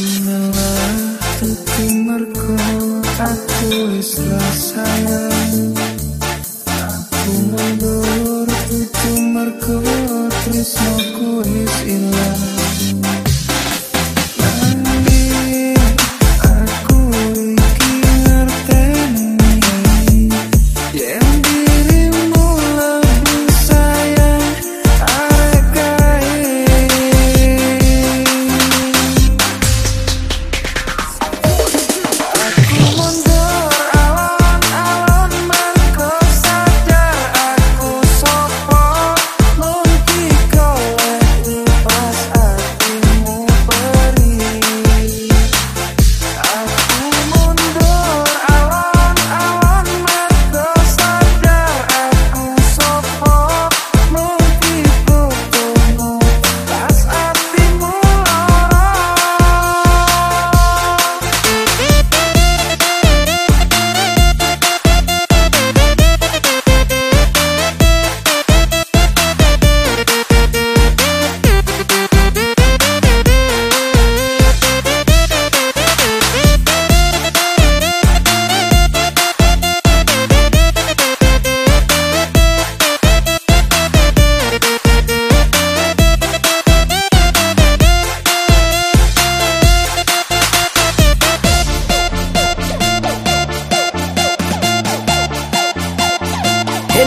Inilah merku aku wis sayang Aku merku ku wis ilang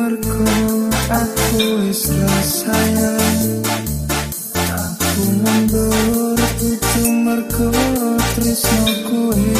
Merko aku isra sayang. Aku mundur itu merko trisno kuih